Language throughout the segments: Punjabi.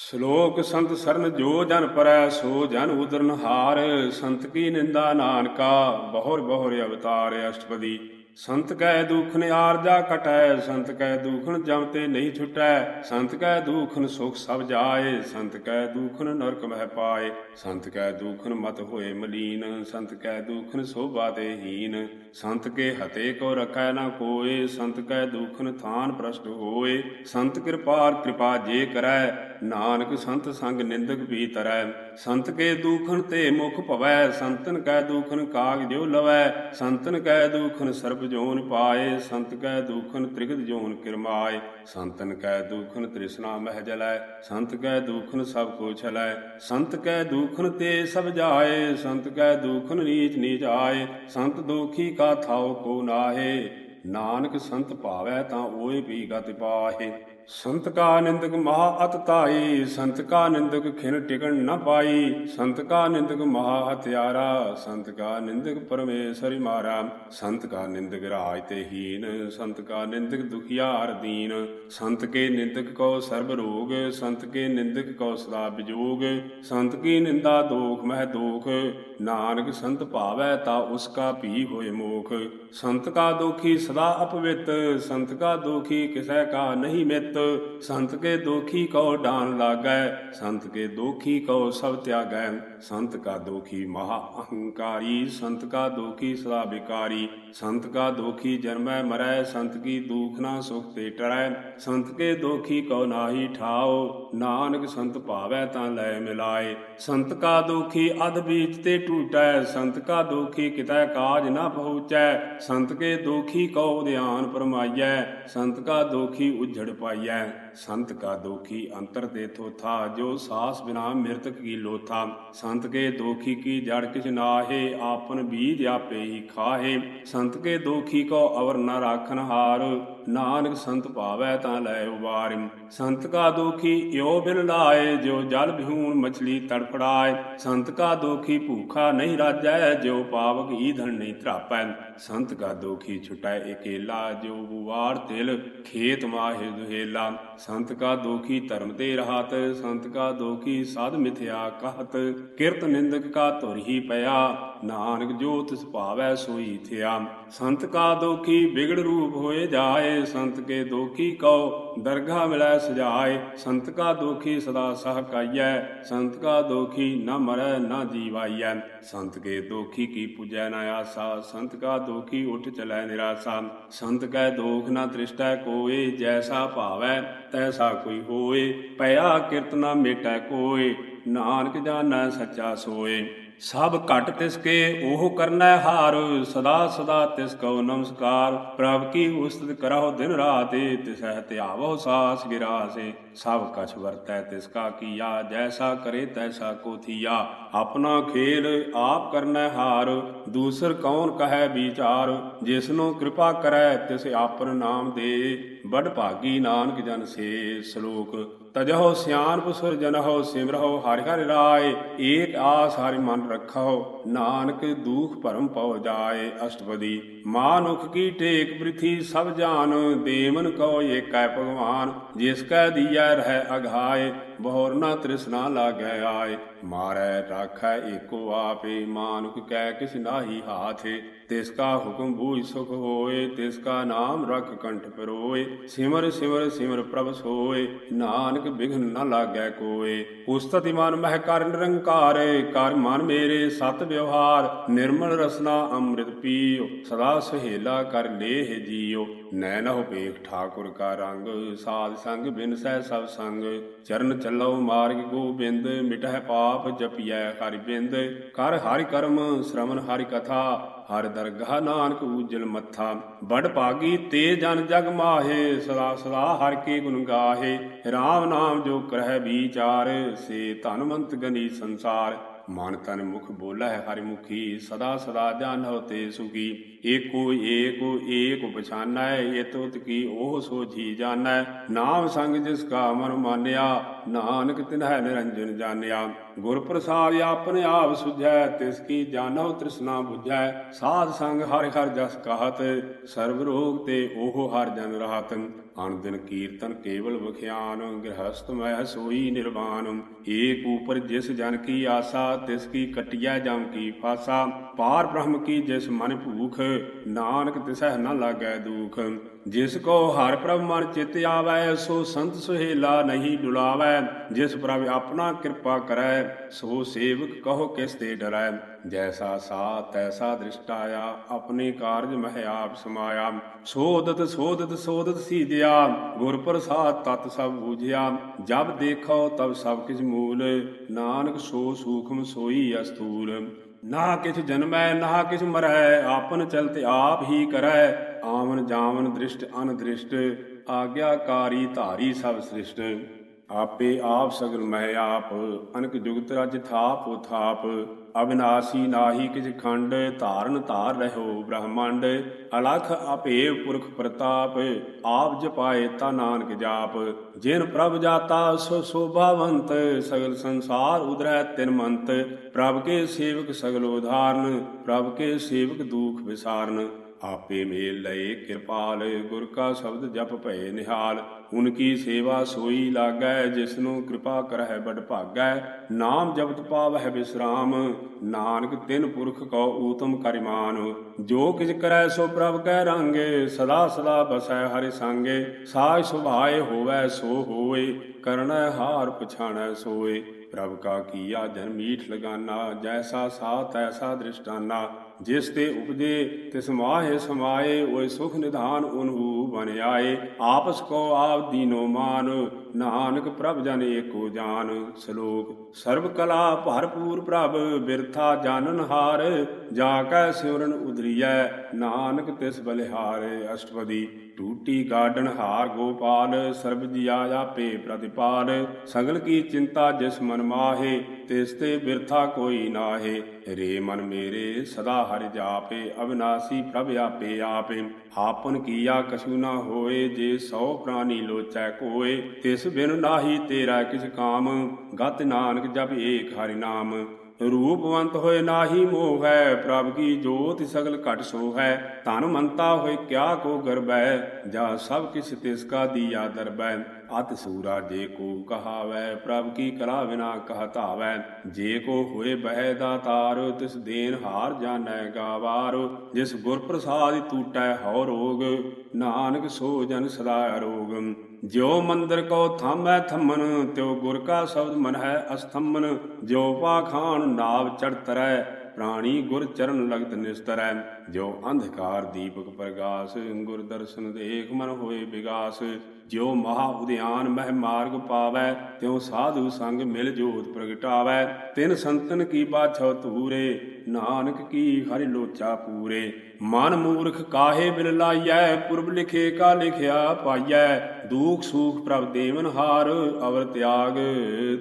ਸ਼ਲੋਕ ਸੰਤ ਸਰਨ ਜੋ ਜਨ ਪਰੈ, ਸੋ ਜਨ ਉਦਰਨ ਹਾਰ। ਸੰਤ ਕੀ ਨਿੰਦਾ ਨਾਨਕਾ, ਬਹੁਰ ਬਹੁਰ ਅਵਤਾਰ ਅਸ਼ਟਪਦੀ। ਸੰਤ ਕੈ ਦੁਖਨ ਆਰਜਾ ਕਟੈ, ਸੰਤ ਕੈ ਦੁਖਨ ਜਮ ਤੇ ਨਹੀਂ ਛੁਟੈ, ਸੰਤ ਕੈ ਦੁਖਨ ਸੁਖ ਸਭ ਜਾਏ, ਸੰਤ ਕੈ ਦੁਖਨ ਨਰਕ ਮਹਿ ਪਾਏ, ਸੰਤ ਕੈ ਦੁਖਨ ਮਤ ਹੋਏ ਮਲੀਨ, ਸੰਤ ਕੈ ਦੁਖਨ ਸੋਭਾ ਤੇ ਹੀਨ, ਸੰਤ ਕੇ ਹਤੇ ਕੋ ਰਖੈ ਨਾ ਕੋਏ, ਸੰਤ ਕੈ ਦੁਖਨ ਥਾਨ ਪ੍ਰਸ਼ਟ ਹੋਏ, ਸੰਤ ਕਿਰਪਾਰ ਕਿਰਪਾ ਜੇ ਕਰੈ, ਨਾਨਕ ਸੰਤ ਸੰਗ ਨਿੰਦਕ ਵੀ ਤਰੈ, ਸੰਤ ਕੇ ਦੁਖਨ ਤੇ ਮੁਖ ਭਵੈ, ਸੰਤਨ ਕੈ ਦੁਖਨ ਕਾਗ ਜੋ ਲਵੈ, ਸੰਤਨ ਕੈ ਦੁਖਨ ਸਰਬ ਜੋਨ ਪਾਏ, ਸੰਤ ਕੈ ਦੁਖਨ ਤ੍ਰਿਗਤ ਜੋਨ ਕਿਰਮਾਏ। ਸੰਤਨ ਕੈ ਦੁਖਨ ਤ੍ਰਿਸ਼ਨਾ ਮਹਿ ਜਲੈ, ਸੰਤ ਕੈ ਦੁਖਨ ਸਭ ਕੋ ਛਲੈ। ਸੰਤ ਕੈ ਦੁਖਨ ਤੇ ਸਭ ਜਾਏ, ਸੰਤ ਕੈ ਦੁਖਨ ਨੀਚ ਨੀਚ ਆਏ। ਸੰਤ ਦੁਖੀ ਕਾ ਥਾਉ ਕੋ ਨਾਹੇ, ਨਾਨਕ ਸੰਤ ਭਾਵੈ ਤਾਂ ਓਏ ਵੀ ਗਤਿ ਪਾਹੇ। ਸੰਤ ਕਾ ਨਿੰਦਕ ਮਹਾ ਅਤ ਤਾਈ ਸੰਤ ਕਾ ਨਿੰਦਕ ਖਿਨ ਟਿਕਣ ਨਾ ਪਾਈ। ਸੰਤ ਕਾ ਨਿੰਦਕ ਮਹਾ ਹਤਿਆਰਾ ਸੰਤ ਕਾ ਨਿੰਦਕ ਪਰਮੇਸ਼ਰ ਮਾਰਾ। ਸੰਤ ਕਾ ਨਿੰਦਕ ਰਾਜ ਤੇ ਹੀਨ, ਸੰਤ ਕਾ ਨਿੰਦਕ ਦੁਖਿਆਰ ਦੀਨ। ਸੰਤ ਕੇ ਨਿੰਦਕ ਕੋ ਸਰਬ ਰੋਗ, ਸੰਤ ਕੇ ਨਿੰਦਕ ਕੋ ਸਦਾ ਵਿਜੋਗ ਸੰਤ ਕੀ ਨਿੰਦਾ ਦੋਖ ਮਹਿ ਦੋਖ, ਨਾਨਕ ਸੰਤ ਭਾਵੈ ਤਾ ਉਸ ਕਾ ਭੀ ਹੋਏ ਮੋਖ। ਸੰਤ ਕਾ ਦੋਖੀ ਸਦਾ ਅਪਵਿੱਤ, ਸੰਤ ਕਾ ਦੋਖੀ ਕਿਸੈ ਕਾ ਨਹੀਂ ਮਿੱਤ। ਸੰਤ ਕੇ ਦੋਖੀ ਕਉ ਡਾਨ ਲਾਗੈ ਸੰਤ ਕੇ ਦੋਖੀ ਕਉ ਸਭ ਤਿਆਗੈ। ਸੰਤ ਕਾ ਦੋਖੀ ਮਹਾ ਅਹੰਕਾਰੀ, ਸੰਤ ਕਾ ਦੋਖੀ ਸਦਾ ਵਿਕਾਰੀ, ਸੰਤ ਕਾ ਦੋਖੀ ਜਨਮੈ ਮਰੈ, ਸੰਤ ਕੀ ਦੁਖ ਨਾ ਸੁਖ ਤੇ ਟਰੈ। ਸੰਤ ਕੇ ਦੋਖੀ ਕਉ ਨਾਹੀ ਠਾਓ ਨਾਨਕ ਸੰਤ ਭਾਵੈ ਤਾਂ ਲੈ ਮਿਲਾਏ। ਸੰਤ ਕਾ ਦੋਖੀ ਅਧ ਬੀਜ ਤੇ ਟੂਟੈ, ਸੰਤ ਕਾ ਦੋਖੀ ਕਿਤੈ ਕਾਜ ਨਾ ਪਹੁੰਚੈ। ਸੰਤ ਕੇ ਦੋਖੀ ਕਉ ਧਿਆਨ ਪਰਮਾਈਐ, ਸੰਤ ਕਾ ਦੋਖੀ ਉਝੜ ਪਾਈਐ। ਸੰਤ ਕਾ ਦੋਖੀ ਅੰਤਰ ਦੇ ਥੋਥਾ, ਜੋ ਸਾਸ ਬਿਨਾ ਮਿਰਤਕ ਕੀ ਲੋਥਾ। ਸੰਤ ਕੇ ਦੋਖੀ ਕੀ ਜੜ ਕਿਛ ਨਾਹੇ, ਆਪਨ ਬੀਜ ਆਪੇ ਹੀ ਖਾਹੇ। ਸੰਤ ਕੇ ਦੋਖੀ ਕੋ ਅਵਰ ਨ ਰਾਖਨ ਹਾਰ, ਨਾਨਕ ਸੰਤ ਭਾਵੈ ਤਾਂ ਲੈ ਉਬਾਰਿ। ਸੰਤ ਕਾ ਦੋਖੀ ਇਉ ਬਿਨ ਲਾਏ ਜੋ ਜਲ ਬਿਹੂਣ ਮਛਲੀ ਤੜਫੜਾਏ। ਸੰਤ ਕਾ ਦੋਖੀ ਭੂਖਾ ਨਹੀਂ ਰਾਜੈ, ਜੋ ਪਾਵਕ ਈ ਈਧਨ ਨਹੀਂ ਧਰਾਪੈ। ਸੰਤ ਕਾ ਦੋਖੀ ਛੁਟੈ ਇਕੇਲਾ ਜੋ ਬੁਵਾਰ ਤਿਲ ਖੇਤ ਮਾਹਿ ਦੁਹੇਲਾ। ਸੰਤ ਕਾ ਦੋਖੀ ਧਰਮ ਤੇ ਰਹਾਤ, ਸੰਤ ਕਾ ਦੋਖੀ ਸਾਧ ਮਿਥਿਆ ਕਹਤ, ਕਿਰਤ ਨਿੰਦਕ ਕਾ ਧੁਰ ਹੀ ਪਿਆ, ਨਾਨਕ ਜੋ ਤਿਸ ਭਾਵੈ ਸੋਈ ਥਿਆ। ਸੰਤ ਕਾ ਦੋਖੀ ਬਿਗੜ ਰੂਪ ਹੋਏ ਜਾਏ, ਸੰਤ ਕੇ ਦੋਖੀ ਕਉ ਦਰਗਾ ਮਿਲੈ, ਸਜਾਏ। ਸੰਤ ਕਾ ਦੋਖੀ ਸਦਾ ਸਹ ਕਾਈਐ। ਸੰਤ ਕਾ ਦੋਖੀ ਨਾ ਮਰੈ, ਨ ਜੀਵਾਈਐ। ਸੰਤ ਕੇ ਦੋਖੀ ਕੀ ਪੁਜੈ ਨਾ ਆਸਾ। ਸੰਤ ਕਾ ਦੋਖੀ ਉਠ ਚਲੈ ਨਿਰਾਸਾ। ਸੰਤ ਕੈ ਦੋਖ ਨਾ ਦ੍ਰਿਸ਼ਟੈ ਕੋਏ ਜੈਸਾ ਭਾਵੈ, ਤੈਸਾ ਕੋਈ ਹੋਏ। ਪਿਆ ਕਿਰਤ ਨਾ ਮੇਟੈ ਕੋਏ। ਨਾਨਕ ਜਾਣੈ ਸੱਚਾ ਸੋਏ। ਸਭ ਘਟ ਤਿਸ ਕੇ ਉਹ ਕਰਨਾ ਹਾਰ, ਸਦਾ ਸਦਾ ਤਿਸ ਕਉ ਨਮਸਕਾਰ। ਪ੍ਰਭ ਕੀ ਉਸਤਤ ਕਰਹੁ ਦਿਨ ਰਾਤ ਤਿਸਹਿ ਧਿਆਵੋ ਸਾਸ ਗਿਰਾਸੇ। ਸਭ ਕਛ ਵਰਤੈ ਤਿਸ ਕਾ ਕੀਆ, ਜੈਸਾ ਕਰੇ ਤੈਸਾ ਕੋ ਥੀਆ। ਆਪਣਾ ਖੇਲ ਆਪ ਕਰਨਾ ਹਾਰ, ਦੂਸਰ ਕੌਣ ਕਹੈ ਵਿਚਾਰ। ਜਿਸਨੂੰ ਕਿਰਪਾ ਕਰੈ, ਤਿਸ ਆਪਨ ਨਾਮ ਦੇ। ਬੜ ਭਾਗੀ ਨਾਨਕ ਜਨ ਸੇ, ਸ਼ਲੋਕ ਤਜਹੁ ਸਿਆਨ ਸੁਰ ਜਨਹੁ ਸਿਮਰਹੁ, ਹਰਿ ਹਰਿ ਰਾਏ, ਏਕ ਆਸ ਹਰਿ ਮਨ ਰਖਹੁ, ਨਾਨਕ ਦੁਖ ਭਰਮ ਪਉ ਜਾਏ, ਅਸ਼ਟਪਦੀ। ਮਾਨੁਖ ਕੀ ਟੇਕ ਪ੍ਰਿਥੀ ਸਭ ਜਾਨ, ਦੇਵਨ ਕਉ ਏਕੈ ਭਗਵਾਨ, ਜਿਸ ਕੈ ਦੀਐ ਰਹਿ ਅਘਾਏ ਬਹੁਰ ਨਾ ਤ੍ਰਿਸ਼ਨਾ ਲਾਗੈ ਆਏ। ਮਾਰੈ, ਰਾਖੈ ਏਕੋ ਆਪੇ, ਮਾਨੁਖ ਕੈ ਕਿਸ ਨਾਹੀ ਹਾਥੇ। ਤਿਸ ਕਾ ਹੁਕਮ ਬੂਝ ਸੁਖ ਹੋਏ, ਤਿਸ ਕਾ ਨਾਮ ਰਖ ਕੰਠ ਪਰੋਏ। ਸਿਮਰ ਸਿਮਰ ਸਿਮਰ ਪ੍ਰਭ ਸੋਏ, ਨਾਨਕ ਬਿਘਨ ਨ ਲਾਗੈ ਕੋਏ। ਉਸਤਤਿ ਮਨ ਮਹਿ ਕਰ ਨਿਰੰਕਾਰ, ਕਰ ਮਨ ਮੇਰੇ ਸਤ ਵਿਵਹਾਰ, ਨਿਰਮਲ ਰਸਨਾ ਅੰਮ੍ਰਿਤ ਪੀਓ। ਸਦਾ ਸਹੇਲਾ ਕਰ ਲੇਹ ਜੀਓ। ਨੈਨਹੁ ਪੇਖ ਠਾਕੁਰ ਕਾ ਰੰਗ, ਸਾਧ ਸੰਗ ਬਿਨ ਸਹਿ ਸਭ ਸੰਗ। ਚਰਨ ਚੱਲੋ ਮਾਰਗ ਗੋਬਿੰਦ, ਮਿਟਹਿ ਪਾਪ ਜਪਿਐ ਹਰਿ ਬਿੰਦ। ਕਰ ਹਰਿ ਕਰਮ ਸ਼ਰਮਨ ਹਰਿ ਕਥਾ, ਹਰ ਦਰਗਾਹ ਨਾਨਕ ਉਜਲ ਮੱਥਾ। ਬੜ ਪਾਗੀ ਤੇ ਜਨ ਜਗ ਮਾਹੇ, ਸਦਾ ਸਦਾ ਹਰ ਕੇ ਗੁਣ ਗਾਹੇ। RAM ਨਾਮ ਜੋ ਕਰਹਿ ਵਿਚਾਰ, ਸੇ ਧਨਵੰਤ ਗਨੀ ਸੰਸਾਰ। ਮਨ ਤਨ ਮੁਖ ਬੋਲਾ ਹੈ ਹਰਿ ਮੁਖੀ, ਸਦਾ ਸਦਾ ਜਾਣੋ ਤੇ ਸੁਖੀ। ਏਕੋ ਏਕੋ, ਏਕ ਪਛਾਨੈ, ਇਤ ਉਤ ਕੀ ਉਹ ਸੋਝੀ ਜਾਣੈ। ਨਾਮ ਸੰਗ ਜਿਸ ਕਾ ਮਨ ਮਾਨਿਆ, ਨਾਨਕ ਤਿਨਹਿ ਨਿਰੰਜਨ ਜਾਣਿਆ। ਗੁਰ ਪ੍ਰਸਾਦ ਆਪਨ ਆਪ ਸੁਝੈ, ਤਿਸ ਕੀ ਜਾਣੋ ਤ੍ਰਿਸ਼ਨਾ 부ਝੈ ਸਾਧ ਸੰਗ ਹਰਿ ਹਰਿ ਜਸ ਕਹਤ, ਸਰਬ ਰੋਗ ਤੇ ਉਹ ਹਰ ਜਨ ਰਾਤ। ਅਨ ਦਿਨ ਕੀਰਤਨ ਕੇਵਲ ਵਿਖਿਆਨ ਗ੍ਰਹਸਤ ਮਹਿ ਸੋਈ ਨਿਰਵਾਨ ਏਕ ਉਪਰ ਜਿਸ ਜਨ ਕੀ ਆਸਾ, ਤਿਸ ਕੀ ਕਟਿਆ ਜਮ ਕੀ ਫਾਸਾ। ਪਾਰ ਬ੍ਰਹਮ ਕੀ ਜਿਸ ਮਨ ਭੂਖ ਨਾਨਕ ਤਿਸਹਿ ਨ ਲਾਗੈ ਦੁਖ। ਜਿਸ ਕੋ ਹਰ ਪ੍ਰਭ ਮਨ ਚਿਤ ਆਵੈ, ਸੋ ਸੰਤ ਸੁਹੇਲਾ ਨਹੀਂ ਡੁਲਾਵੈ। ਜਿਸ ਪ੍ਰਭ ਆਪਣਾ ਕਿਰਪਾ ਕਰੈ, ਸੋ ਸੇਵਕ ਕਹੋ ਕਿਸ ਤੇ ਡਰੈ। ਜੈਸਾ ਸਾ ਤੈਸਾ ਦ੍ਰਿਸ਼ਟਾਇਆ ਆਪਣੇ ਕਾਰਜ ਮਹਿ ਆਪ ਸਮਾਇਆ। ਸੋਦਤ ਸੋਦਤ ਸੋਦਤ ਸੀਜਿਆ ਗੁਰ ਪ੍ਰਸਾਦ ਤਤ ਸਭ ਬੂਝਿਆ। ਜਬ ਦੇਖੋ ਤਬ ਸਭ ਕਿਛ ਮੂਲ। ਨਾਨਕ ਸੋ ਸੂਖਮ ਸੋਈ ਅਸਤੂਲ ਨਾ ਕਿਛ ਜਨਮੈ, ਨਾ ਕਿਛ ਮਰੈ, ਆਪਨ ਚਲਤ ਆਪ ਹੀ ਕਰੈ। ਆਵਨ ਜਾਵਨ ਦ੍ਰਿਸ਼ਟ ਅਨਦ੍ਰਿਸ਼ਟ ਆਗਿਆਕਾਰੀ ਧਾਰੀ ਸਭ ਸ੍ਰਿਸ਼ਟ। ਆਪੇ ਆਪ ਸਗਲ ਮਹਿ ਆਪ, ਅਨਕ ਜੁਗਤ ਰਜ ਥਾਪ ਥਾਪ, ਅਬਿਨਾਸੀ ਨਾਹੀ ਕਿਛ ਖੰਡ, ਧਾਰਨ ਧਾਰ ਰਹੋ ਬ੍ਰਹਮੰਡ, ਅਲਖ ਆਪੇ ਪੁਰਖ ਪ੍ਰਤਾਪ, ਆਪ ਜਪਾਏ ਤਾ ਨਾਨਕ ਜਾਪ, ਜਿਨ ਪ੍ਰਭ ਜਾਤਾ ਸੋ ਸੋਭਾਵੰਤ, ਸਗਲ ਸੰਸਾਰ ਉਦਰੈ ਤਿਨ ਮੰਤ, ਪ੍ਰਭ ਕੇ ਸੇਵਕ ਸਗਲ ਉਧਾਰਨ, ਪ੍ਰਭ ਕੇ ਸੇਵਕ ਦੁਖ ਵਿਸਾਰਨ। ਆਪੇ ਮੇਲ ਲਏ, ਕਿਰਪਾਲ ਗੁਰ ਕਾ ਸ਼ਬਦ ਜਪ ਭਏ ਨਿਹਾਲ। ਉਨਕੀ ਸੇਵਾ ਸੋਈ ਲਾਗੈ, ਜਿਸਨੂੰ ਕਿਰਪਾ ਕਰਹਿ ਬੜ ਭਾਗੈ। ਨਾਮ ਜਪਤ ਪਾਵਹਿ ਬਿਸਰਾਮ, ਨਾਨਕ ਤਿਨ ਪੁਰਖ ਕੋ ਊਤਮ ਕਰਿਮਾਨ। ਜੋ ਕਿਛ ਕਰੈ ਸੋ ਪ੍ਰਭ ਕੈ ਰੰਗੇ, ਸਦਾ ਸਦਾ ਬਸੈ ਹਰਿ ਸੰਗੇ। ਸਾਜ ਸੁਭਾਏ ਹੋਵੈ ਸੋ ਹੋਏ ਕਰਣੈ ਹਾਰ ਪਛਾਣੈ ਸੋਏ। ਪ੍ਰਭ ਕਾ ਕੀਆ ਜਨ ਮੀਠ ਲਗਾਨਾ, ਜੈਸਾ ਸਾ ਤੈਸਾ ਦ੍ਰਿਸ਼ਟਾਨਾ। ਜਿਸ ਤੇ ਉਪਜੇ ਤਿਸ ਮਾਹੇ ਸਮਾਏ, ਓਏ ਸੁਖ ਨਿਧਾਨ ਉਨਹੂ ਬਨ ਆਏ ਆਪਸ ਕੋ ਆਪ ਦੀਨੋ ਮਾਨ, ਨਾਨਕ ਪ੍ਰਭ ਜਨ ਏਕੋ ਜਾਨ। ਸ਼ਲੋਕ, ਸਰਬ ਕਲਾ ਭਰਪੂਰ ਪ੍ਰਭ, ਬਿਰਥਾ ਜਾਣਨ ਹਾਰ, ਜਾ ਕੈ ਸਿਮਰਨ ਉਦਰੀਐ ਨਾਨਕ ਤਿਸ ਬਲਿਹਾਰ। ਅਸ਼ਟਪਦੀ ਟੂਟੀ ਗਾਰਡਨ ਹਾਰ ਗੋਪਾਲ, ਸਰਬ ਜੀਆ ਆਪੇ ਪ੍ਰਤਿਪਾਲ। ਸਗਲ ਕੀ ਚਿੰਤਾ ਜਿਸ ਮਨ ਮਾਹੇ, ਤਿਸ ਤੇ ਬਿਰਥਾ ਕੋਈ ਨਾਹੇ। ਰੇ ਮਨ ਮੇਰੇ ਸਦਾ ਹਰਿ ਜਾਪੇ, ਅਵਿਨਾਸੀ ਪ੍ਰਭ ਆਪੇ ਆਪੇ। ਆਪਨ ਕੀਆ ਕਛੂ ਨਾ ਹੋਏ, ਜੇ ਸੋ ਪ੍ਰਾਨੀ ਲੋਚੈ ਕੋਏ। ਤਿਸ ਬਿਨ ਨਾਹੀ ਤੇਰਾ ਕਿਛ ਕਾਮ, ਗਤ ਨਾਨਕ ਜਪ ਏਕ ਹਰਿ ਨਾਮ। ਰੂਪਵੰਤ ਹੋਏ ਨਾਹੀ ਮੋਹ ਹੈ, ਪ੍ਰਭ ਕੀ ਜੋਤ ਸਗਲ ਘਟ ਸੋ ਹੈ। ਧਨ ਮੰਤਾ ਹੋਏ ਕਿਆ ਕੋ ਗਰਬੈ, ਜਾ ਸਭ ਕਿਛ ਤਿਸ ਕਾ ਦੀਆ ਦਰਬੈ। ਅਤ ਸੂਰਾ ਜੇ ਕੋ ਕਹਾਵੈ, ਪ੍ਰਭ ਕੀ ਕਲਾ ਬਿਨਾ ਕਹ ਜੇ ਕੋ ਹੋਏ ਬਹਿ ਦਾਤਾਰ ਤਿਸ ਦੇਨ ਹਾਰ ਜਾਣੈ ਗਾਵਾਰ। ਜਿਸ ਗੁਰ ਪ੍ਰਸਾਦਿ ਟੂਟੈ ਹਉ ਰੋਗ, ਨਾਨਕ ਸੋ ਜਨ ਸਦਾ ਅਰੋਗ। ਜਿਉ ਮੰਦਰ ਕੋ ਥਾਮੈ ਥੰਮਨ, ਤਿਉ ਗੁਰ ਕਾ ਸ਼ਬਦ ਮਨ ਹੈ ਅਸਥੰਮਨ। ਜਿਉ ਪਾਖਾਨ ਨਾਵ ਚੜ ਤਰੈ ਪ੍ਰਾਣੀ ਗੁਰ ਚਰਨ ਲਗਤ ਨਿਸਤਰੈ ਜੋ ਅੰਧਕਾਰ ਦੀਪਕ ਪ੍ਰਗਾਸ, ਗੁਰ ਦਰਸ਼ਨ ਦੇਖ ਮਨ ਹੋਏ ਵਿਗਾਸ। ਜਿਉ ਮਹਾ ਉਦਿਆਨ ਮਹਿ ਮਾਰਗ ਪਾਵੈ, ਤਿਉ ਸਾਧੂ ਸੰਗ ਮਿਲ ਜੋਤ ਪ੍ਰਗਟਾਵੈ। ਤਿਨ ਸੰਤਨ ਕੀ ਬਾਛੋ ਧੂਰੇ, ਨਾਨਕ ਕੀ ਹਰਿ ਲੋਚਾ ਪੂਰੇ। ਮਨ ਮੂਰਖ ਕਾਹੇ ਬਿਲ ਲਾਈਐ, ਪੁਰਬ ਲਿਖੇ ਕਾ ਲਿਖਿਆ ਪਾਈਐ। ਦੂਖ ਸੂਖ ਪ੍ਰਭ ਦੇਵਨ ਹਾਰ, ਅਵਰ ਤਿਆਗ,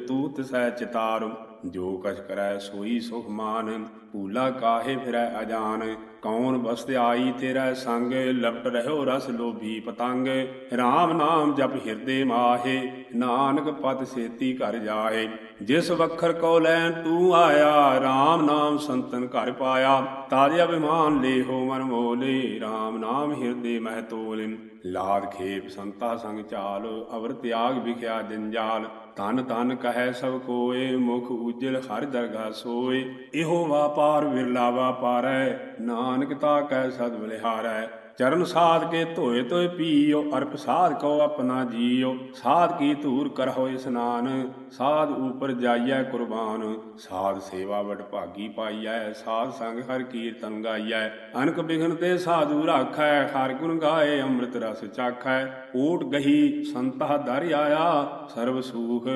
ਤੂਤ ਸਹਿ ਚਿਤਾਰ। ਜੋ ਕਛ ਕਰੈ ਸੋਈ ਸੁਖ ਮਾਨ, ਭੂਲਾ ਕਾਹੇ ਫਿਰੈ ਅਜਾਨ? ਕੌਣ ਬਸਤ ਆਈ ਤੇਰਾ ਸੰਗ, ਲਪਟ ਰਹਿਓ ਰਸ ਲੋਭੀ ਪਤੰਗ। RAM ਨਾਮ ਜਪ ਹਿਰਦੇ ਮਾਹੇ, ਨਾਨਕ ਪਤ ਸੇਤੀ ਘਰ ਜਾਏ ਜਿਸ ਵਖਰ ਕੋ ਲੈਣ ਤੂੰ ਆਇਆ RAM ਨਾਮ ਸੰਤਨ ਘਰ ਪਾਇਆ। ਤਾਜੇ ਅਭਿਮਾਨ ਲੇਹੋ ਮਨ ਮੋਲੇ RAM ਨਾਮ ਹਿਰਦੇ ਮਹਿ ਤੋਲੇ। ਲਾਦ ਖੇਪ ਸੰਤਾ ਸੰਗ ਚਾਲ, ਅਵਰ ਤਿਆਗ ਵਿਖਿਆ ਜੰਜਾਲ ਤਨ ਤਨ ਕਹੈ ਸਭ ਕੋਏ, ਮੁਖ ਉਜਲ ਹਰ ਦਰਗਾ ਸੋਏ। ਇਹੋ ਵਾਪਾਰ ਵਿਰਲਾ ਵਾਪਾਰੈ, ਨਾਨਕ ਤਾ ਕਹਿ ਸਦ ਬਲਿਹਾਰੈ ਚਰਨ ਸਾਧ ਕੇ ਧੋਏ ਤੋਏ ਪੀਓ, ਅਰਪ ਸਾਧ ਕੋ ਆਪਣਾ ਜੀਓ। ਸਾਧ ਕੀ ਧੂਰ ਹੋਏ ਇਸਨਾਨ ਸਾਧ ਉਪਰ ਜਾਈਐ ਕੁਰਬਾਨ, ਸਾਧ ਸੇਵਾ ਵਡ ਭਾਗੀ ਪਾਈਐ, ਸਾਧ ਸੰਗ ਹਰ ਕੀਰਤਨ ਗਾਈਐ। ਅਨਕ ਬਿਘਨ ਤੇ ਸਾਧੂ ਰਾਖੈ, ਹਰ ਗੁਣ ਗਾਏ ਅੰਮ੍ਰਿਤ ਰਸ ਚਾਖੈ। ਓਟ ਗਹੀ ਸੰਤਾ ਦਰ ਆਇਆ, ਸਰਬ ਸੂਖ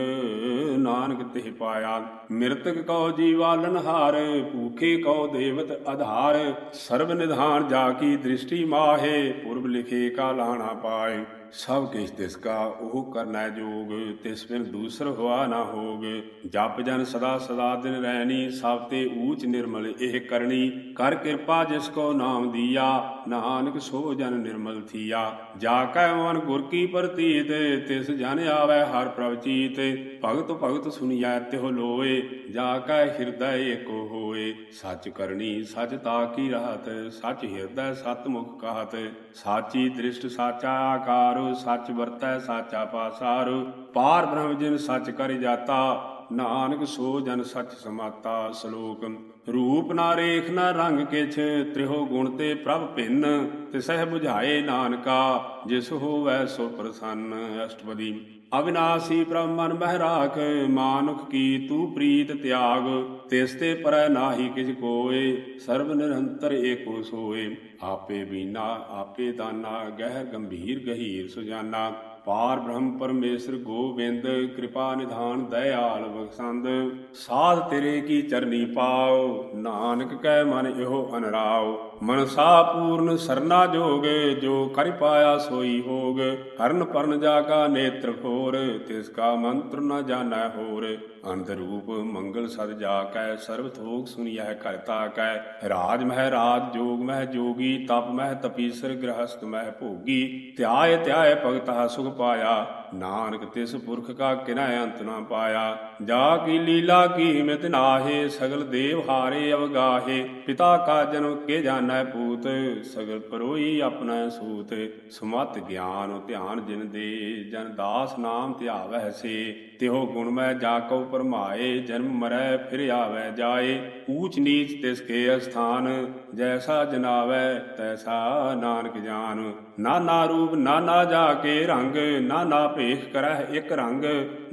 ਨਾਨਕ ਤਿਹ ਪਾਇਆ। ਮਿਰਤਕ ਕਉ ਜੀਵਾਲਨ ਹਾਰ, ਭੂਖੇ ਕਉ ਦੇਵਤ ਆਧਾਰ ਸਰਬ ਨਿਧਾਨ ਜਾ ਕੀ ਦ੍ਰਿਸ਼ਟੀ ਮਾਹੇ, ਪੁਰਬ ਲਿਖੇ ਕਾ ਲਾਣਾ ਪਾਏ। ਸਭ ਕਿਛ ਤਿਸ ਕਾ ਉਹ ਕਰਨਾ ਜੋਗ, ਤਿਸ ਬਿਨ ਦੂਸਰ ਹੋਆ ਨਾ ਹੋਗ। ਜਪ ਜਨ ਸਦਾ ਸਦਾ ਦਿਨ ਰਹਿਣੀ ਸਭ ਤੇ ਊਚ ਨਿਰਮਲ ਇਹ ਕਰਨੀ ਕਰ ਕਿਰਪਾ ਜਿਸ ਕੋ ਨਾਮ ਦੀਆ, ਨਾਨਕ ਸੋ ਜਨ ਨਿਰਮਲ ਥੀਆ। ਜਾ ਕੈ ਮਨ ਗੁਰ ਕੀ ਪ੍ਰਤੀਤ, ਤਿਸ ਜਨ ਆਵੈ ਹਰ ਪ੍ਰਭ ਚੀਤ। ਭਗਤ ਭਗਤ ਸੁਨਿਐ ਤਿਹ ਲੋਏ, ਜਾ ਕੈ ਹਿਰਦੈ ਏਕੋ ਹੋਏ। ਸੱਚ ਕਰਨੀ ਸਚ ਤਾ ਕੀ ਰਹਤ, ਸਚ ਹਿਰਦੈ ਸਤ ਮੁਖ ਕਹਤ। ਸਾਚੀ ਦ੍ਰਿਸ਼ਟ ਸਾਚਾ ਆਕਾਰ ਸੱਚ ਵਰਤੈ, ਸਾਚਾ ਪਾਸਾਰ ਪਾਰ ਬ੍ਰਹਮ ਜਿਨ ਸਚ ਕਰਿ ਜਾਤਾ, ਨਾਨਕ ਸੋ ਜਨ ਸਚ ਸਮਾਤਾ ਸ਼ਲੋਕ। ਰੂਪ ਨਾ ਰੇਖ, ਨਾ ਰੰਗ ਕਿਛ, ਤ੍ਰਿਹੋ ਗੁਣ ਤੇ ਪ੍ਰਭ ਭਿੰਨ। ਤਿਸਹਿ 부ਝਾਏ ਨਾਨਕਾ, ਜਿਸ ਹੋਵੈ ਸੋ ਪ੍ਰਸੰਨ। ਅਸ਼ਟਪਦੀ, ਅਵਿਨਾਸੀ ਪ੍ਰਭ ਮਨ ਬਹਿ ਰਾਖ, ਮਾਨੁਖ ਕੀ ਤੂੰ ਪ੍ਰੀਤ ਤਿਆਗ। ਤਿਸ ਤੇ ਪਰੈ ਨਾਹੀ ਕਿਛ ਕੋਏ, ਸਰਬ ਨਿਰੰਤਰ ਏਕੋ ਸੋਏ। ਆਪੇ ਬੀਨਾ ਆਪੇ ਦਾਨਾ, ਗਹਿ ਗੰਭੀਰ ਗਹੀਰ ਸੁਜਾਨਾ। ਪਾਰ ਬ੍ਰਹਮ ਪਰਮੇਸ਼ਰ ਗੋਬਿੰਦ, ਕਿਰਪਾ ਨਿਧਾਨ ਦਇਆਲ ਬਖਸ਼ੰਦ। ਸਾਧ ਤੇਰੇ ਕੀ ਚਰਨੀ ਪਾਓ, ਨਾਨਕ ਕੈ ਮਨ ਇਹੋ ਅਨਰਾਉ ਮਨਸਾ ਪੂਰਨ ਸਰਨਾ ਜੋਗ, ਜੋ ਕਰਿ ਪਾਇਆ ਸੋਈ ਹੋਗ। ਕਰਨ ਪਰਨ ਜਾ ਕਾ ਨੇਤਰ ਖੋਰ ਤਿਸ ਕਾ ਮੰਤਰ ਨ ਜਾਣੈ ਹੋਰ। ਅੰਧ ਰੂਪ ਮੰਗਲ ਸਦ ਜਾ ਕੈ ਸਰਬ ਥੋਕ ਸੁਨੀਐ ਕਰਤਾ ਕੈ ਰਾਜ ਮਹਿ ਰਾਜ, ਜੋਗ ਮਹਿ ਜੋਗੀ, ਤਪ ਮਹਿ ਤਪੀਸਰ ਗ੍ਰਹਸਤ ਮਹਿ ਭੋਗੀ। ਧਿਆਏ ਧਿਆਏ ਭਗਤਾ ਸੁਖ ਪਾਇਆ। ਨਾਨਕ ਤਿਸ ਪੁਰਖ ਕਾ ਕਿਨੈ ਅੰਤ ਨਾ ਪਾਇਆ, ਜਾ ਕੀ ਲੀਲਾ ਕੀ ਮਿਤ ਨਾਹੇ, ਸਗਲ ਦੇਵ ਹਾਰੇ ਅਵਗਾਹੇ, ਪਿਤਾ ਕਾ ਜਨਮ ਕੇ ਜਾਣੈ ਪੂਤ, ਸਗਲ ਪਰੋਈ ਆਪਣਾ ਸੂਤ, ਸਮਤ ਗਿਆਨ ਧਿਆਨ ਜਿਨ ਦੇ, ਜਨ ਦਾਸ ਨਾਮ ਧਿਆਵੈ ਸੇ, ਤਿਹੋ ਗੁਣ ਮੈਂ ਜਾ ਕਉ ਪਰਮਾਏ, ਜਨਮ ਮਰੈ ਫਿਰ ਆਵੈ ਜਾਏ, ਊਚ ਨੀਚ ਤਿਸ ਕੇ ਅਸਥਾਨ, ਜੈਸਾ ਜਨਾਵੈ ਤੈਸਾ ਨਾਨਕ ਜਾਨ, ਨਾਨਾ ਰੂਪ ਨਾਨਾ ਜਾ ਕੇ ਰੰਗ, ਨਾਨਾ ਭੇਖ ਕਰਹਿ ਇਕ ਰੰਗ,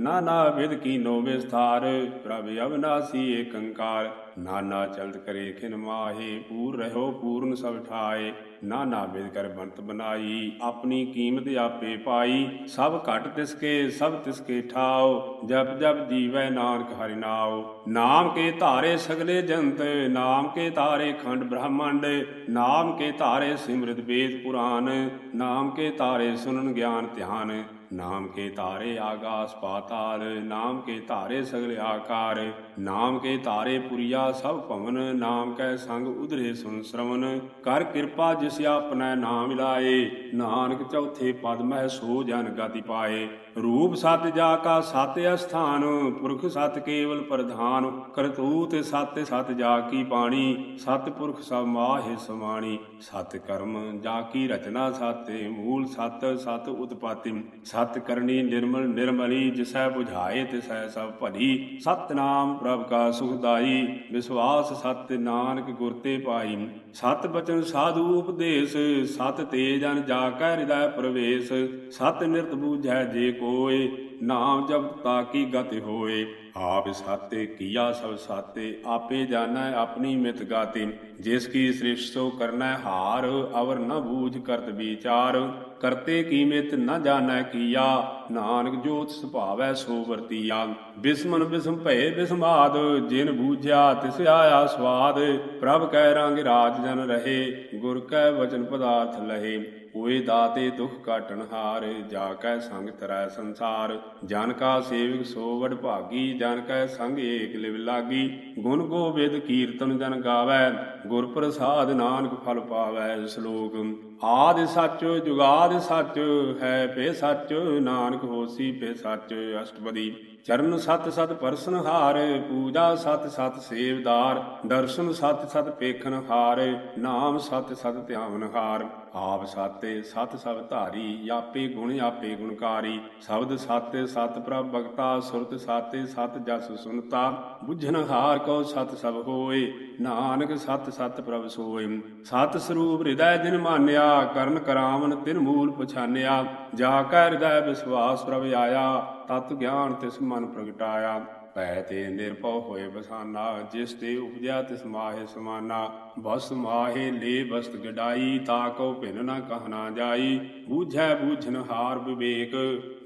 ਨਾਨਾ ਵਿਦ ਕੀਨੋ ਵਿਸਥਾਰ ਪ੍ਰਭ ਅਵਨਾਸੀ ਏਕੰਕਾਰ ਨਾਨਾ ਚਲਤ ਕਰੇ ਖਿਨ ਮਾਹੇ, ਪੂਰ ਰਹੋ ਪੂਰਨ ਸਭ ਠਾਏ। ਨਾਨਾ ਵਿਦ ਕਰ ਬੰਤ ਬਨਾਈ, ਆਪਣੀ ਕੀਮਤ ਆਪੇ ਪਾਈ। ਸਭ ਘਟ ਤਿਸਕੇ, ਸਭ ਤਿਸਕੇ ਠਾਓ, ਜਪ ਜਪ ਜੀਵੈ ਨਾਨਕ ਹਰਿ ਨਾਉ ਨਾਮ ਕੇ ਧਾਰੇ ਸਗਲੇ ਜੰਤ, ਨਾਮ ਕੇ ਧਾਰੇ ਖੰਡ ਬ੍ਰਹਮੰਡ, ਨਾਮ ਕੇ ਧਾਰੇ ਸਿਮਰਤ ਵੇਦ ਪੁਰਾਨ ਨਾਮ ਕੇ ਧਾਰੇ ਸੁਨਨ ਗਿਆਨ ਧਿਆਨ। ਨਾਮ ਕੇ ਤਾਰੇ ਆਗਾਸ ਪਾਤਾਲ, ਨਾਮ ਕੇ ਤਾਰੇ ਸਗਲੇ ਆਕਾਰ, ਨਾਮ ਕੇ ਤਾਰੇ ਪੁਰੀਆ ਸਭ ਭਵਨ, ਨਾਮ ਕੈ ਸੰਗ ਉਧਰੇ ਸੁਨ ਸ਼ਰਵਨ। ਕਰ ਕਿਰਪਾ ਜਿਸ ਆਪਣਾ ਨਾਮ ਲਾਏ, ਨਾਨਕ ਚੌਥੇ ਪਦ ਮਹਿ ਸੋ ਜਨ ਗਤੀ ਪਾਏ। ਰੂਪ ਸਤ ਜਾ ਕਾ ਸਤ ਅਸਥਾਨ, ਪੁਰਖ ਸਤ ਕੇਵਲ ਪ੍ਰਧਾਨ, ਕਰਤੂਤ ਸਤ ਸਤ ਜਾ ਕੀ ਬਾਣੀ ਸਤ ਪੁਰਖ ਸਭ ਮਾਹਿ ਸਮਾਣੀ। ਸਤ ਕਰਮ ਜਾ ਕੀ ਰਚਨਾ ਸਾਤੇ ਮੂਲ ਸਤ ਸਤ ਉਤਪਾਤੀ। ਸਤ ਕਰਨੀ ਨਿਰਮਲ, ਨਿਰਮਲੀ, ਜਿਸੈ 부ਝਾਏ ਤਿਸੈ ਸਭ ਭਲੀ। ਸਤ ਨਾਮ ਪ੍ਰਭ ਕਾ ਸੁਖਦਾਈ ਵਿਸ਼ਵਾਸ ਸਤ ਨਾਨਕ ਗੁਰ ਤੇ ਪਾਈ। ਸਤ ਬਚਨ ਸਾਧੂ ਉਪਦੇਸ਼, ਸਤ ਤੇਜਨ ਜਾ ਕੈ ਹਿਰਦੈ ਪ੍ਰਵੇਸ਼। ਸਤ ਨਿਰਤ ਬੂਝੈ ਜੇ ਹੋਏ, ਨਾਮ ਜਪਤ ਤਾ ਕੀ ਗਤਿ ਹੋਏ? ਆਪ ਸਾਤੇ ਕੀਆ ਸਭ ਸਾਤੇ, ਆਪੇ ਜਾਣੈ ਆਪਣੀ ਮਿਤ ਗਾਤੀ। ਜਿਸ ਕੀ ਸ੍ਰਿਸ਼ਟ ਕਰਨਾ ਹਾਰ, ਅਵਰ ਨ ਬੂਝ ਕਰਤ ਵਿਚਾਰ। ਕਰਤੇ ਕੀ ਮਿਤ ਨ ਜਾਣੈ ਕੀਆ। ਨਾਨਕ ਜੋਤ ਸੁਭਾਵੈ ਸੋ ਵਰਤੀਆ। ਬਿਸਮਨ ਬਿਸਮ ਭਏ ਬਿਸਮਾਦ, ਜਿਨ ਬੂਝਿਆ ਤਿਸ ਆਇਆ ਸਵਾਦ। ਪ੍ਰਭ ਕੈ ਰੰਗ ਰਾਜ ਜਨ ਰਹੇ, ਗੁਰ ਕੈ ਵਚਨ ਪਦਾਰਥ ਲਹੇ। ਹੋਏ ਦਾਤੇ ਦੁਖ ਕਾਟਣ ਹਾਰ, ਜਾ ਕੈ ਸੰਗ ਤਰੈ ਸੰਸਾਰ। ਜਨ ਕਾ ਸੇਵਕ ਸੋ ਵਡ ਭਾਗੀ, ਜਨ ਕੈ ਸੰਗ ਏਕ ਲਿਵ ਲਾਗੀ। ਗੁਣ ਗੋਬਿੰਦ ਕੀਰਤਨ ਜਨ ਗਾਵੈ, ਗੁਰ ਪ੍ਰਸਾਦ ਨਾਨਕ ਫਲ ਪਾਵੈ ਸ਼ਲੋਕ। ਆਦਿ ਸੱਚ ਜੁਗਾਦ ਸੱਚ ਹੈ ਪੇ ਸੱਚ ਨਾਨਕ ਹੋਸੀ ਪੇ ਸੱਚ ਅਸ਼ਟਪਦੀ। ਚਰਨ ਸਤ ਸਤ ਪਰਸਨ ਹਾਰ, ਪੂਜਾ ਸਤ ਸਤ ਸੇਵਦਾਰ, ਦਰਸ਼ਨ ਸਤ ਸਤ ਪੇਖਨ ਹਾਰ, ਨਾਮ ਸਤ ਸਤ ਧਿਆਵਨ ਹਾਰ। ਆਪ ਸਾਤੇ ਸਤ ਸਭ ਧਾਰੀ, ਆਪੇ ਗੁਣ ਆਪੇ ਗੁਣਕਾਰੀ। ਸ਼ਬਦ ਸਾਤੇ ਸਤ ਪ੍ਰਭ ਭਗਤਾ, ਸੁਰਤ ਸਾਤੇ ਸਤ ਜਸ ਸੁਨਤਾ। ਬੁਝਨ ਹਾਰ ਕੋ ਸਤ ਸਭ ਹੋਏ, ਨਾਨਕ ਸਤ ਸਤ ਪ੍ਰਭ ਸੋਏ। ਸਤ ਸਰੂਪ ਹਿਰਦੈ ਜਿਨ ਮਾਨਿਆ, ਕਰਨ ਕਰਾਵਨ ਤਿਨ ਮੂਲ ਪਛਾਨਿਆ। ਜਾ ਕੈ ਹਿਰਦੈ ਵਿਸਵਾਸ ਪ੍ਰਭ ਆਇਆ ਤਤ ਗਿਆਨ ਤਿਸ ਮਨ ਪ੍ਰਗਟਾਇਆ ਪੈ ਤੇ ਨਿਰਭਉ ਹੋਏ ਬਸਾਨਾ, ਜਿਸ ਤੇ ਉਪਜਿਆ ਤਿਸ ਮਾਹੇ ਸਮਾਨਾ। ਬਸ ਮਾਹੇ ਲੇ ਬਸਤ ਗਡਾਈ, ਤਾ ਭਿਨ ਨਾ ਕਹਨਾ ਜਾਈ। ਬੂਝੈ ਬੂਝਨ ਹਾਰ ਵਿਵੇਕ,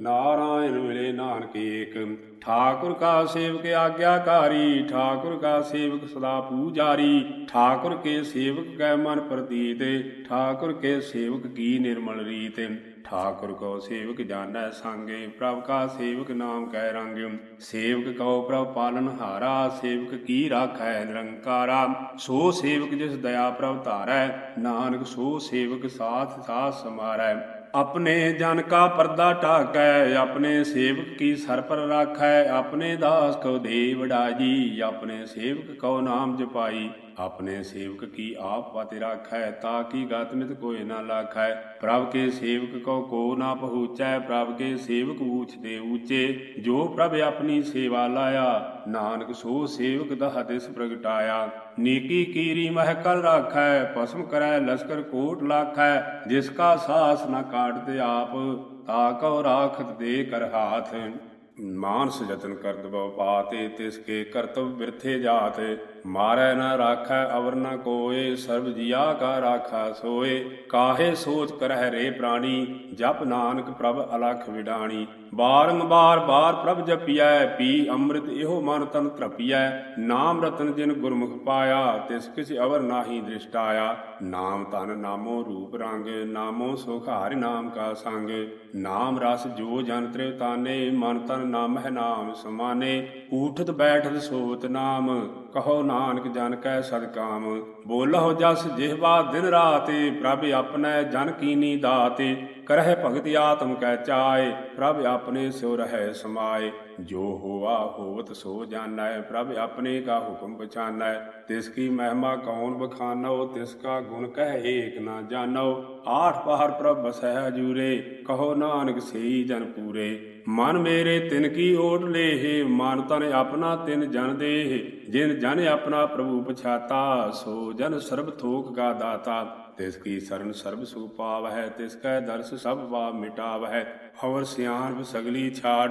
ਨਾਰਾਇਣ ਮਿਲੇ ਨਾਨਕ ਏਕ। ਠਾਕੁਰ ਕਾ ਸੇਵਕ ਆਗਿਆਕਾਰੀ, ਠਾਕੁਰ ਕਾ ਸੇਵਕ ਸਦਾ ਪੂਜਾਰੀ। ਠਾਕੁਰ ਕੇ ਸੇਵਕ ਕੈ ਮਨ ਪ੍ਰਤੀਤ, ਠਾਕੁਰ ਕੇ ਸੇਵਕ ਕੀ ਨਿਰਮਲ ਰੀਤ। ਠਾਕੁਰ ਕੋ ਸੇਵਕ ਜਾਣੈ ਸੰਗੇ, ਪ੍ਰਭ ਕਾ ਸੇਵਕ ਨਾਮ ਕਹਿ ਰੰਗ। ਸੇਵਕ ਕਉ ਪ੍ਰਭ ਪਾਲਨ ਹਾਰਾ, ਸੇਵਕ ਕੀ ਰਾਖੈ ਨਿਰੰਕਾਰਾ। ਸੋ ਸੇਵਕ ਜਿਸ ਦਇਆ ਪ੍ਰਭ ਧਾਰੈ, ਨਾਨਕ ਸੋ ਸੇਵਕ ਸਾਥ ਸਾਥ ਸਮਾਰੈ। ਆਪਣੇ ਜਨ ਕਾ ਪਰਦਾ ਢਾਕੈ, ਆਪਣੇ ਸੇਵਕ ਕੀ ਸਰ ਪਰ ਰਾਖੈ। ਆਪਣੇ ਦਾਸ ਕੋ ਦੇ ਵਡਾਜੀ ਆਪਣੇ ਸੇਵਕ ਕੋ ਨਾਮ ਜਪਾਈ। ਆਪਣੇ ਸੇਵਕ ਕੀ ਆਪ ਪਤਿ ਰਾਖੈ, ਤਾ ਕੀ ਗਤ ਮਿਤ ਕੋਇ ਨਾ ਲਾਖੈ? ਪ੍ਰਭ ਕੇ ਸੇਵਕ ਕੋ ਕੋ ਨਾ ਪਹੁੰਚੈ, ਪ੍ਰਭ ਕੇ ਸੇਵਕ ਊਚ ਦੇ ਊਚੇ। ਜੋ ਪ੍ਰਭ ਆਪਣੀ ਸੇਵਾ ਲਾਇਆ, ਨਾਨਕ ਸੋ ਸੇਵਕ ਦਹ ਦਿਸ ਪ੍ਰਗਟਾਇਆ। ਨੀਕੀ ਕੀਰੀ ਮਹਿਕਲ ਰਾਖੈ ਪਸਮ ਕਰੈ ਲਸ਼ਕਰ ਕੋਟ ਲਾਖੈ। ਜਿਸ ਕਾ ਸਾਸ ਨਾ ਕਾਟਦੇ ਆਪ, ਤਾ ਕਉ ਰਾਖਤ ਦੇ ਕਰ ਹਾਥ। ਮਾਨਸ ਯਤਨ ਕਰਦ ਬਉ ਪਾਤੇ, ਤਿਸ ਕੇ ਕਰਤਵ ਬਿਰਥੇ ਜਾਤ। ਮਾਰੈ ਨ ਰਾਖੈ, ਅਵਰ ਨ ਕੋਏ, ਸਰਬ ਜੀਆ ਕਾ ਰਾਖਾ ਸੋਏ। ਕਾਹੇ ਸੋਚ ਕਰਹਿ ਰੇ ਪ੍ਰਾਣੀ, ਜਪ ਨਾਨਕ ਪ੍ਰਭ ਅਲਖ ਵਿਡਾਣੀ। ਬਾਰੰਬਾਰ ਬਾਰ ਪ੍ਰਭ ਜਪੀਐ, ਪੀ ਅੰਮ੍ਰਿਤ ਇਹੋ ਮਨ ਤਨ ਤ੍ਰਪੀਐ ਨਾਮ ਰਤਨ ਜਿਨ ਗੁਰਮੁਖ ਪਾਇਆ, ਤਿਸ ਕਿਛ ਅਵਰ ਨਾਹੀ ਦ੍ਰਿਸ਼ਟ ਨਾਮ ਤਨ ਨਾਮੋ ਰੂਪ ਰੰਗ, ਨਾਮੋ ਸੁਖ ਹਰਿ ਨਾਮ ਕਾ ਸੰਗ। ਨਾਮ ਰਸ ਜੋ ਜਨ ਤ੍ਰਿਵ ਤਾਨੇ ਮਨ ਤਨ ਨਾਮ ਹੈ ਨਾਮ ਸਮਾਨੇ। ਊਠਤ ਬੈਠਤ ਸੋਤ ਨਾਮ, ਕਹੋ ਨਾਨਕ ਜਨ ਕੈ ਸਦਕਾਮ ਬੋਲਹੁ ਜਸ ਜਿਹਵਾ ਦਿਨ ਰਾਤੇ, ਪ੍ਰਭ ਆਪਣੈ ਜਨ ਕੀਨੀ ਦਾਤੇ, ਕਰਹਿ ਭਗਤ ਆਤਮ ਕੈ ਚਾਏ, ਪ੍ਰਭ ਆਪਣੇ ਸਿਉ ਰਹਿ ਸਮਾਏ। ਜੋ ਹੋਆ ਹੋਵਤ ਸੋ ਜਾਣੈ, ਪ੍ਰਭ ਆਪਣੇ ਕਾ ਹੁਕਮ ਪਛਾਨੈ। ਤਿਸ ਕੀ ਮਹਿਮਾ ਕੌਣ ਬਖਾਨੋ ਤਿਸ ਕਾ ਗੁਣ ਕਹਿ ਏਕ ਨਾ ਜਾਣੋ ਆਠ ਪਹਰ ਪ੍ਰਭ ਬਸੈ ਹਜੂਰੇ ਕਹੋ ਨਾਨਕ ਸਈ ਜਨ ਪੂਰੇ। ਮਨ ਮੇਰੇ ਤਿਨ ਕੀ ਓਟ ਲੇਹ, ਮਨ ਤਨ ਆਪਣਾ ਤਿਨ ਜਨ ਦੇਹ। ਜਿਨ ਜਨ ਆਪਣਾ ਪ੍ਰਭੂ ਪਛਾਤਾ, ਸੋ ਜਨ ਸਰਬ ਥੋਕ ਗਾ ਦਾਤਾ। ਤਿਸ ਕੀ ਸਰਨ ਸਰਬ ਸੁਖ ਪਾਵਹਿ, ਤਿਸ ਕੈ ਦਰਸ ਸਭ ਪਾਪ ਮਿਟਾਵਹਿ। ਹਵਰ ਸਿਆਣ ਸਗਲੀ ਛਾੜ,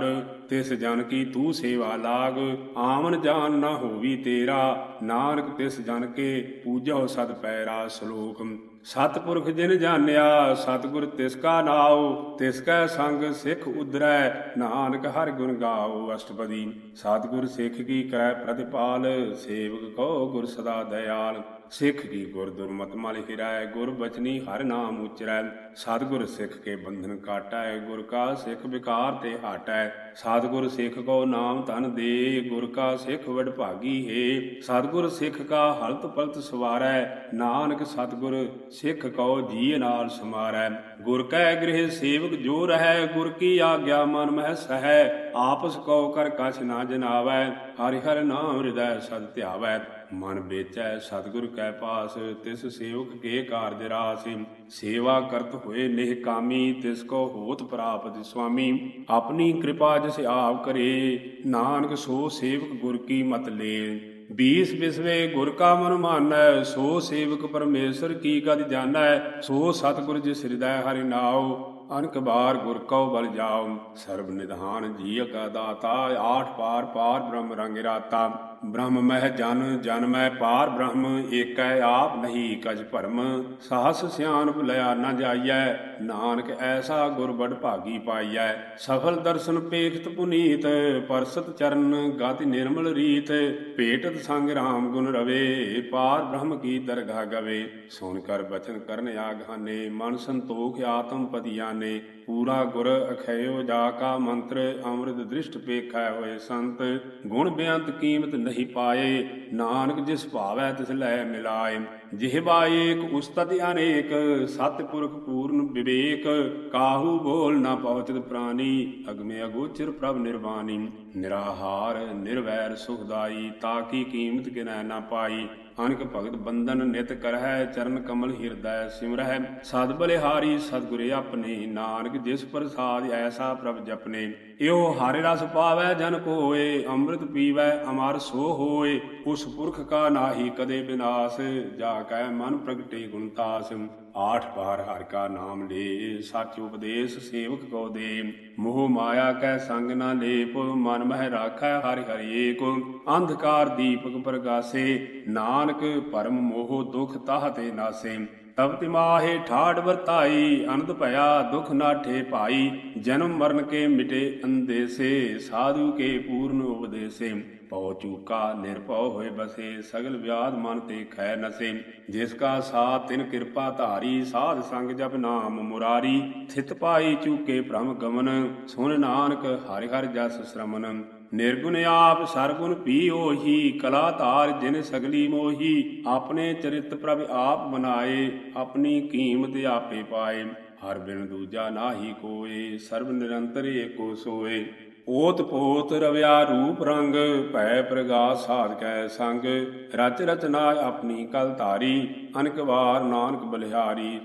ਤਿਸ ਜਨ ਕੀ ਤੂੰ ਸੇਵਾ ਲਾਗ। ਆਮਨ ਜਾਨ ਨਾ ਹੋਵੀ ਤੇਰਾ, ਨਾਨਕ ਤਿਸ ਜਨ ਕੇ ਪੂਜੋ ਸਦ ਪੈਰਾ ਸ਼ਲੋਕ। ਸਤਿਪੁਰਖ ਜਿਨ ਜਾਣਿਆ, ਸਤਿਗੁਰ ਤਿਸ ਕਾ ਨਾਉ। ਤਿਸ ਕੈ ਸੰਗ ਸਿੱਖ ਉਦਰੈ ਨਾਨਕ ਹਰਿ ਗੁਣ ਗਾਓ ਅਸ਼ਟਪਦੀ। ਸਤਿਗੁਰ ਸਿੱਖ ਕੀ ਕਰੈ ਪ੍ਰਤਿਪਾਲ, ਸੇਵਕ ਕੋ ਗੁਰ ਸਦਾ ਦਇਆਲ। ਸਿੱਖ ਕੀ ਗੁਰ ਦੁਰਮਤ ਮਲ ਹਿਰੈ, ਗੁਰ ਬਚਨੀ ਹਰ ਨਾਮ ਉਚਰੈ। ਸਤਿਗੁਰ ਸਿੱਖ ਕੇ ਬੰਧਨ ਕਾਟੈ, ਗੁਰ ਕਾ ਸਿੱਖ ਵਿਕਾਰ ਤੇ ਹਟੈ। ਸਤਿਗੁਰ ਸਿੱਖ ਕੋ ਨਾਮ ਧਨ ਦੇ, ਗੁਰ ਕਾ ਸਿੱਖ ਵਡ ਭਾਗੀ ਹੈ। ਸਤਿਗੁਰ ਸਿੱਖ ਕਾ ਹਲਤ ਪਲਤ ਸਵਾਰੈ, ਨਾਨਕ ਸਤਿਗੁਰ ਸਿੱਖ ਕੋ ਜੀ ਨਾਲ ਸਮਾਰੈ। ਗੁਰ ਕੈ ਗ੍ਰਹਿ ਸੇਵਕ ਜੋ ਰਹੈ, ਗੁਰ ਕੀ ਆਗਿਆ ਮਨ ਮਹਿ ਸਹੈ। ਆਪਸ ਕੋ ਕਰ ਕਛ ਨਾ ਜਨਾਵੈ, ਹਰਿ ਹਰਿ ਨਾਮ ਹਿਰਦੈ ਸਦ ਧਿਆਵੈ। ਮਨ ਵੇਚੈ, ਸਤਿਗੁਰ ਕੈ ਪਾਸ, ਤਿਸ ਸੇਵਕ ਕੇ ਕਾਰਜ ਰਾਸੀ। ਸੇਵਾ ਕਰਤ ਹੋਏ ਨਿਹ ਕਾਮੀ, ਤਿਸ ਕੋ ਹੋਤ ਪ੍ਰਾਪਤ ਸੁਆਮੀ। ਆਪਣੀ ਕਿਰਪਾ ਜਿਸ ਆਪ ਕਰੇ, ਨਾਨਕ ਸੋ ਸੇਵਕ ਗੁਰ ਕੀ ਮਤ ਲੇ। ਬੀਸ ਬਿਸਵੇ ਗੁਰ ਕਾ ਮਨ ਮਾਨੈ, ਸੋ ਸੇਵਕ ਪਰਮੇਸ਼ਰ ਕੀ ਗਦ ਜਾਣੈ। ਸੋ ਸਤਿਗੁਰ ਜਿਸ ਹਿਰਦੈ ਹਰਿ ਨਾਉ, ਅਨਕ ਬਾਰ ਗੁਰ ਕਉ ਬਲ ਜਾਉ। ਸਰਬ ਨਿਧਾਨ ਜੀ ਕਾ ਦਾਤਾ, ਆਠ ਪਾਰ ਪਾਰ ਬ੍ਰਹਮ ਰੰਗ ਰਾਤਾ। ਬ੍ਰਹਮ ਮਹਿ ਜਨ ਜਨ ਮੈਂ ਪਾਰ, ਬ੍ਰਹਮ ਏਕੈ ਆਪ ਨਹੀਂ ਕਜ ਭਰਮ। ਸਾਹਸ ਸਿਆਨ ਭੁਲਿਆ ਨ ਜਾਈਐ, ਨਾਨਕ ਐਸਾ ਗੁਰ ਬੜ ਭਾਗੀ ਪਾਈਐ। ਸਫਲ ਦਰਸ਼ਨ ਪੇਖਤ ਪੁਨੀਤ, ਪਰਸਤ ਚਰਨ ਗਤਿ ਨਿਰਮਲ ਰੀਤ। ਭੇਟਤ ਸੰਗ ਰਾਮ ਗੁਣ ਰਵੇ, ਪਾਰ ਬ੍ਰਹਮ ਕੀ ਦਰਗਾਹ ਗਵੇ। ਸੁਣ ਕਰ ਬਚਨ ਕਰਨ ਆਗਾਨੇ, ਮਨ ਸੰਤੋਖ ਆਤਮ ਪਦਿਆਨੇ ਪੂਰਾ ਗੁਰ ਅਖਿਓ ਜਾ ਕਾ ਮੰਤਰ ਅੰਮ੍ਰਿਤ ਦ੍ਰਿਸ਼ਟ ਪੇਖੈ ਹੋਏ ਸੰਤ, ਗੁਣ ਬੇਅੰਤ ਕੀਮਤ ਨਹੀਂ ਪਾਏ, ਨਾਨਕ ਜਿਸ ਭਾਵੈ ਤਿਸ ਲੈ ਮਿਲਾਏ। ਜਿਹਵਾ ਏਕ ਉਸਤਤ ਅਨੇਕ, ਸਤਿਪੁਰਖ ਪੂਰਨ ਵਿਵੇਕ, ਕਾਹੂ ਬੋਲ ਨਾ ਪਹੁੰਚਤ ਪ੍ਰਾਨੀ, ਅਗਮੇ ਅਗੋਚਰ ਪ੍ਰਭ ਨਿਰਵਾਣੀ ਨਿਰਾਹਾਰ, ਨਿਰਵੈਰ ਸੁਖਦਾਈ ਤਾਕੀ ਕੀਮਤ ਕਿਨੈ ਨਾ ਪਾਈ। ਅਨਕ ਭਗਤ ਬੰਧਨ ਨਿਤ ਕਰਹਿ, ਚਰਨ ਕਮਲ ਹਿਰਦੈ ਸਿਮਰਹਿ। ਸਦ ਬਲਿਹਾਰੀ ਸਤਿਗੁਰੇ ਆਪਣੇ ਨਾਨਕ, ਜਿਸ ਪ੍ਰਸਾਦ ਐਸਾ ਪ੍ਰਭ ਜਪਨੇ। ਇਹੋ ਹਰਿ ਰਸ ਪਾਵੈ, ਜਨ ਕੋਏ, ਅੰਮ੍ਰਿਤ ਪੀਵੈ, ਅਮਰ ਸੋ ਹੋਏ। ਉਸ ਪੁਰਖ ਕਾ ਨਾਹੀ ਕਦੇ ਬਿਨਾਸ਼, ਜਾ ਕੈ ਮਨ ਪ੍ਰਗਟੇ ਗੁਣਤਾਸ ਆਠ ਪਾਰ ਹਰ ਕਾ ਨਾਮ ਲੇ, ਸਚ ਉਪਦੇਸ਼ ਸੇਵਕ ਕੋ ਦੇ। ਮੋਹ ਮਾਇਆ ਕੈ ਸੰਗ ਨਾ ਲੇਪ, ਮਨ ਮਹਿ ਰਾਖੈ ਹਰਿ ਹਰਿ ਏਕ। ਅੰਧਕਾਰ ਦੀਪਕ ਪ੍ਰਗਾਸੇ, ਨਾਨਕ ਪਰਮ ਮੋਹ ਦੁਖ ਤਾਹ ਤੇ ਨਾਸੇ। ਤਬ ਤਿਮਾਹੇ ਠਾੜ ਵਰਤਾਈ, ਅਨੰਦ ਭਇਆ ਦੁਖ ਨਾਠੇ ਭਾਈ। ਜਨਮ ਮਰਨ ਕੇ ਮਿਟੇ ਅੰਦੇਸੇ, ਸਾਧੂ ਕੇ ਪੂਰਨ ਉਪਦੇਸੇ। ਪਉ ਚੂਕਾ, ਨਿਰਭਉ ਹੋਏ ਬਸੇ, ਸਗਲ ਵਿਆਦ ਮਨ ਤੇ ਖੈ ਨਸੇ। ਜਿਸ ਕਾ ਸਾਥ ਤਿਨ ਕਿਰਪਾ ਧਾਰੀ, ਸਾਧ ਸੰਗ ਜਪ ਨਾਮ ਮੁਰਾਰੀ। ਥਿਤ ਪਾਈ ਚੂਕੇ ਭ੍ਰਮ ਗਮਨ, ਸੁਨ ਨਾਨਕ ਹਰਿ ਹਰਿ ਜਸ ਸ੍ਰਮਨ। ਨਿਰਗੁਣ ਆਪ ਸਰਗੁਣ ਪੀ ਉਹੀ ਕਲਾ ਧਾਰ ਜਿਨ ਸਗਲੀ ਮੋਹੀ। ਆਪਣੇ ਚਰਿਤ ਪ੍ਰਭ ਆਪ ਬਨਾਏ ਆਪਣੀ ਕੀਮਤ ਆਪੇ ਪਾਏ। ਹਰ ਬਿਨ ਦੂਜਾ ਨਾਹੀ ਕੋਏ, ਸਰਬ ਨਿਰੰਤਰ ਏਕੋ ਸੋਏ। ਓਤ ਪੋਤ ਰਵਿਆ ਰੂਪ ਰੰਗ, ਭੈ ਪ੍ਰਗਾਸ ਸਾਧਕੈ ਸੰਗ। ਰਚ ਰਚਨਾ ਆਪਣੀ ਕਲ ਧਾਰੀ, ਅਨਕ ਵਾਰ ਨਾਨਕ ਬਲਿਹਾਰੀ।